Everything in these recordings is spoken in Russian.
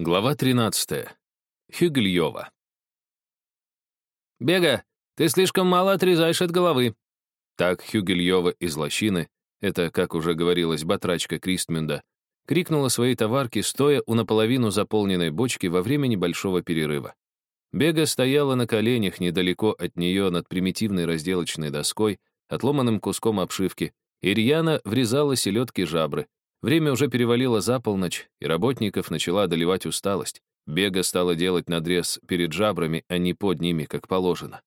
Глава 13. Хюгельёва. «Бега, ты слишком мало отрезаешь от головы». Так Хюгельёва из лощины, это, как уже говорилось, батрачка Кристмюнда, крикнула своей товарке, стоя у наполовину заполненной бочки во время небольшого перерыва. Бега стояла на коленях недалеко от нее над примитивной разделочной доской, отломанным куском обшивки, и рьяно врезала селедки жабры, Время уже перевалило за полночь, и работников начала одолевать усталость. Бега стала делать надрез перед жабрами, а не под ними, как положено.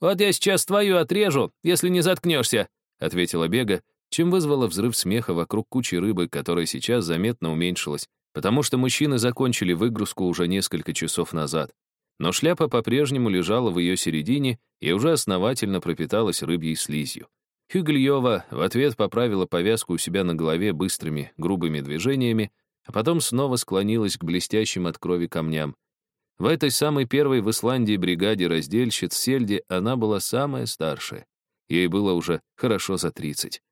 «Вот я сейчас твою отрежу, если не заткнешься», — ответила Бега, чем вызвала взрыв смеха вокруг кучи рыбы, которая сейчас заметно уменьшилась, потому что мужчины закончили выгрузку уже несколько часов назад. Но шляпа по-прежнему лежала в ее середине и уже основательно пропиталась рыбьей слизью. Хюгельева в ответ поправила повязку у себя на голове быстрыми, грубыми движениями, а потом снова склонилась к блестящим от крови камням. В этой самой первой в Исландии бригаде раздельщиц Сельди она была самая старшая. Ей было уже хорошо за 30.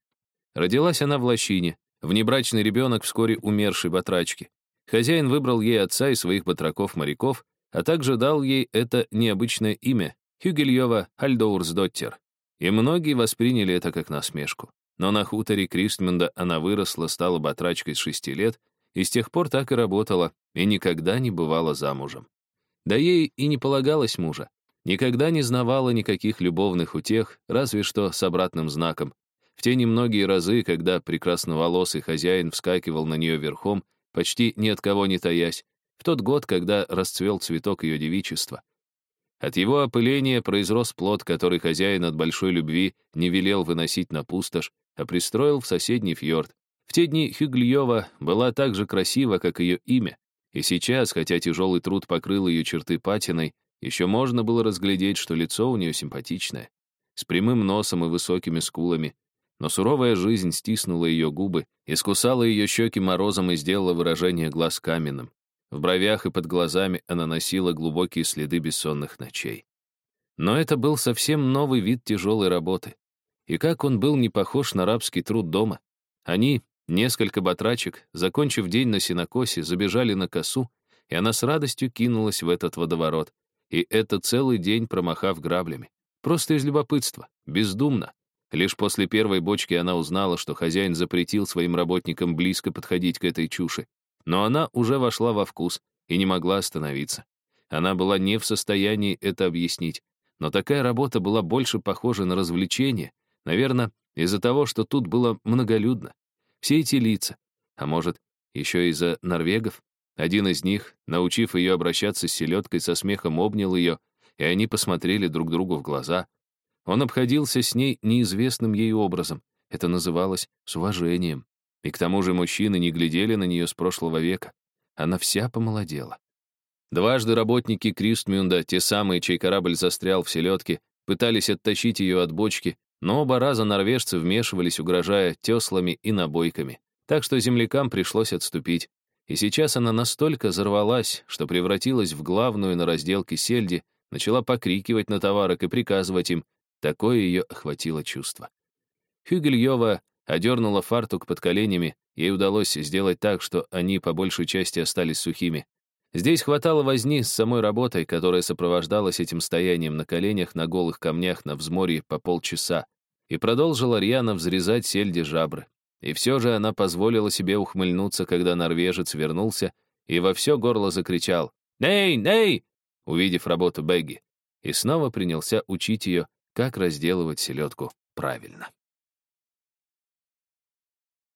Родилась она в лощине, внебрачный ребенок вскоре умершей батрачки. Хозяин выбрал ей отца и своих батраков-моряков, а также дал ей это необычное имя — Хюгельева Альдоурсдоттер. И многие восприняли это как насмешку. Но на хуторе Кристмунда она выросла, стала батрачкой с шести лет, и с тех пор так и работала, и никогда не бывала замужем. Да ей и не полагалось мужа. Никогда не знавала никаких любовных утех, разве что с обратным знаком. В те немногие разы, когда прекрасноволосый хозяин вскакивал на нее верхом, почти ни от кого не таясь, в тот год, когда расцвел цветок ее девичества. От его опыления произрос плод, который хозяин от большой любви не велел выносить на пустошь, а пристроил в соседний фьорд. В те дни Хюгльева была так же красива, как ее имя, и сейчас, хотя тяжелый труд покрыл ее черты патиной, еще можно было разглядеть, что лицо у нее симпатичное, с прямым носом и высокими скулами, но суровая жизнь стиснула ее губы, искусала ее щеки морозом и сделала выражение глаз каменным. В бровях и под глазами она носила глубокие следы бессонных ночей. Но это был совсем новый вид тяжелой работы. И как он был не похож на рабский труд дома. Они, несколько батрачек, закончив день на синокосе, забежали на косу, и она с радостью кинулась в этот водоворот. И это целый день промахав граблями. Просто из любопытства, бездумно. Лишь после первой бочки она узнала, что хозяин запретил своим работникам близко подходить к этой чуши. Но она уже вошла во вкус и не могла остановиться. Она была не в состоянии это объяснить. Но такая работа была больше похожа на развлечение, наверное, из-за того, что тут было многолюдно. Все эти лица, а может, еще из-за норвегов. Один из них, научив ее обращаться с селедкой, со смехом обнял ее, и они посмотрели друг другу в глаза. Он обходился с ней неизвестным ей образом. Это называлось с уважением. И к тому же мужчины не глядели на нее с прошлого века. Она вся помолодела. Дважды работники Кристмюнда, те самые, чей корабль застрял в селедке, пытались оттащить ее от бочки, но оба раза норвежцы вмешивались, угрожая теслами и набойками. Так что землякам пришлось отступить. И сейчас она настолько взорвалась, что превратилась в главную на разделке сельди, начала покрикивать на товарок и приказывать им. Такое ее охватило чувство. Хюгельева одернула фартук под коленями, ей удалось сделать так, что они по большей части остались сухими. Здесь хватало возни с самой работой, которая сопровождалась этим стоянием на коленях на голых камнях на взморье по полчаса, и продолжила рьяно взрезать сельди жабры. И все же она позволила себе ухмыльнуться, когда норвежец вернулся и во все горло закричал «Ней, ней!», увидев работу Бегги, и снова принялся учить ее, как разделывать селедку правильно.